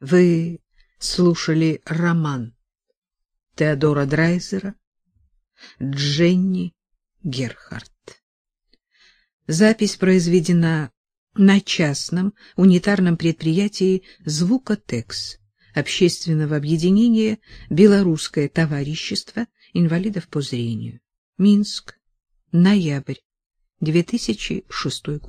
Вы слушали роман Теодора Драйзера «Дженни Герхард». Запись произведена на частном унитарном предприятии «Звукотекс» общественного объединения «Белорусское товарищество инвалидов по зрению». Минск, ноябрь 2006 год.